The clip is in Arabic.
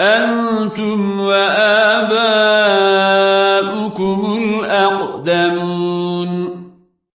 أنتم وآباؤكم الأقدمون.